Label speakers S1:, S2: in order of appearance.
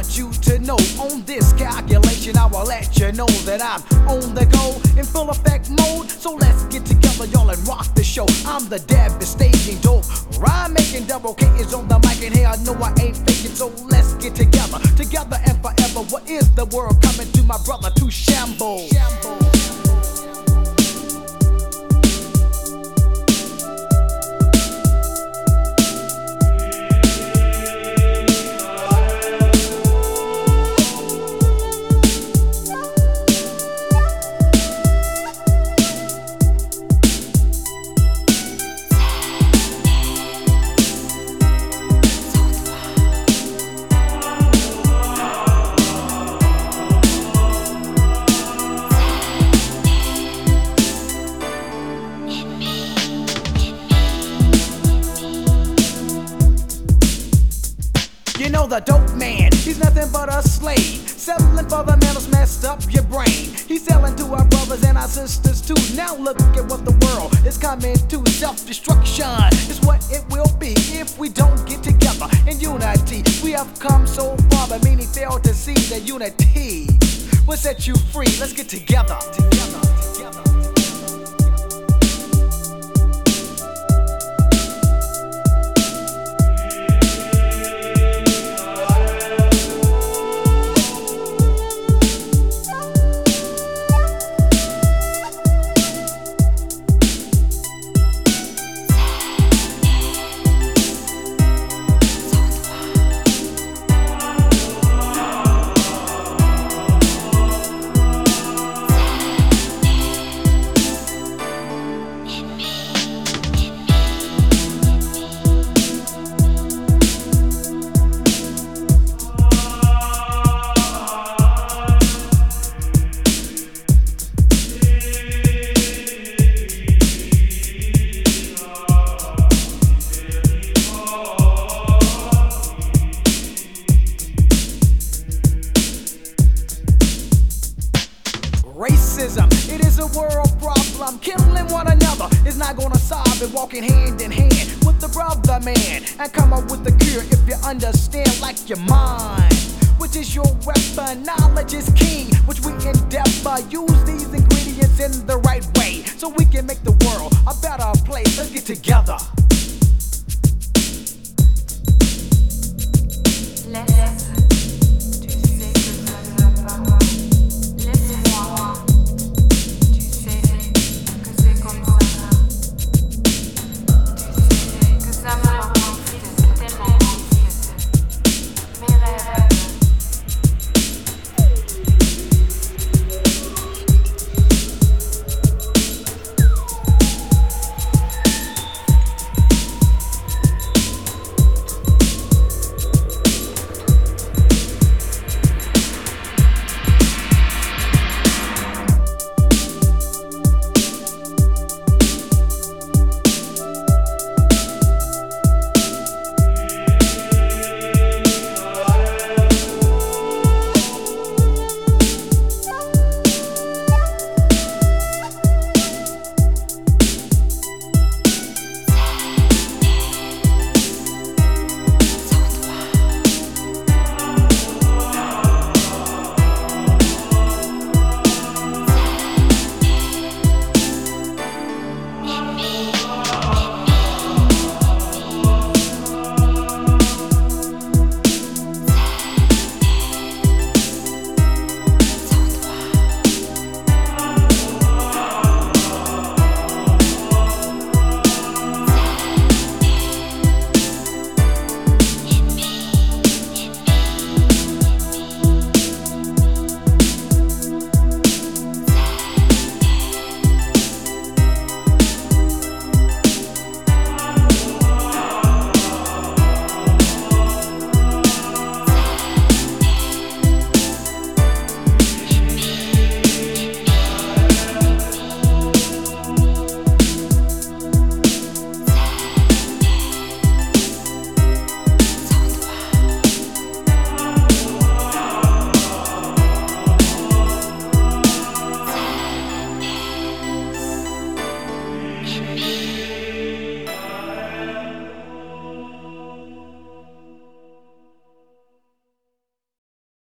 S1: want you to know on this calculation, I will let you know that I'm on the go in full effect mode. So let's get together, y'all, and rock the show. I'm the devastating dope. Rhyme making double K is on the mic, and hey, I know I ain't faking. So let's get together, together and forever. What is the world coming to my brother to shambles? shambles. The dope man, he's nothing but a slave. Selling for the man who's messed up your brain. He's selling to our brothers and our sisters too. Now look at what the world is coming to. Self-destruction is what it will be if we don't get together in unity. We have come so far, but many fail to see that unity will set you free. Let's get together. together. A world problem. Killing one another is not gonna solve it. Walking hand in hand with the brother man and come up with the cure if you understand, like your mind. Which is your weapon, knowledge is king, which we endeavor. Use these ingredients in the right way so we can make the world a better place. Let's get together.